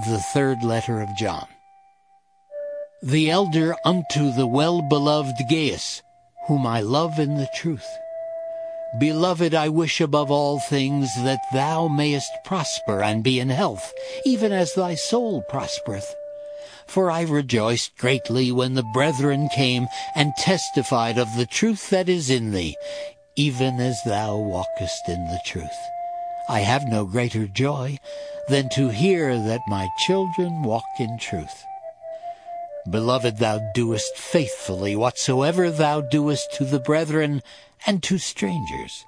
the third letter of John. The elder unto the well-beloved Gaius, whom I love in the truth. Beloved, I wish above all things that thou mayest prosper and be in health, even as thy soul prospereth. For I rejoiced greatly when the brethren came and testified of the truth that is in thee, even as thou walkest in the truth. I have no greater joy than to hear that my children walk in truth. Beloved, thou doest faithfully whatsoever thou doest to the brethren and to strangers,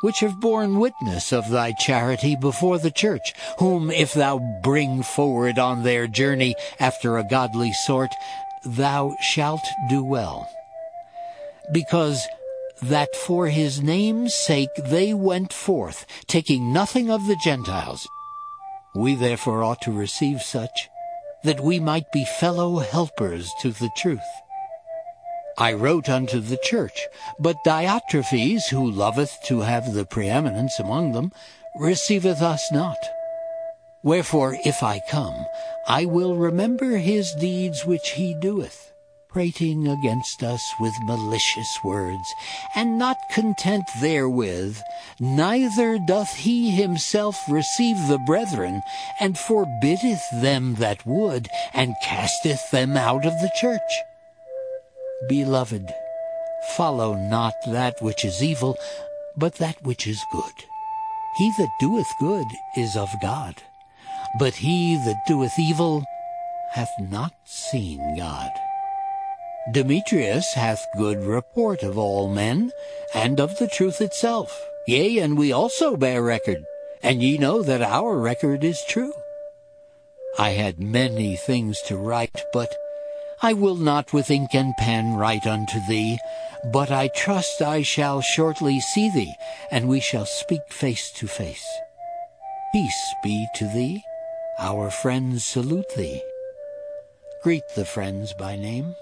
which have borne witness of thy charity before the church, whom if thou bring forward on their journey after a godly sort, thou shalt do well. Because that for his name's sake they went forth, taking nothing of the Gentiles. We therefore ought to receive such, that we might be fellow helpers to the truth. I wrote unto the church, but Diotrephes, who loveth to have the preeminence among them, receiveth us not. Wherefore, if I come, I will remember his deeds which he doeth prating against us with malicious words, and not content therewith, neither doth he himself receive the brethren, and forbiddeth them that would, and casteth them out of the church. Beloved, follow not that which is evil, but that which is good. He that doeth good is of God, but he that doeth evil hath not seen God. Demetrius hath good report of all men, and of the truth itself. Yea, and we also bear record, and ye know that our record is true. I had many things to write, but I will not with ink and pen write unto thee, but I trust I shall shortly see thee, and we shall speak face to face. Peace be to thee. Our friends salute thee. Greet the friends by name.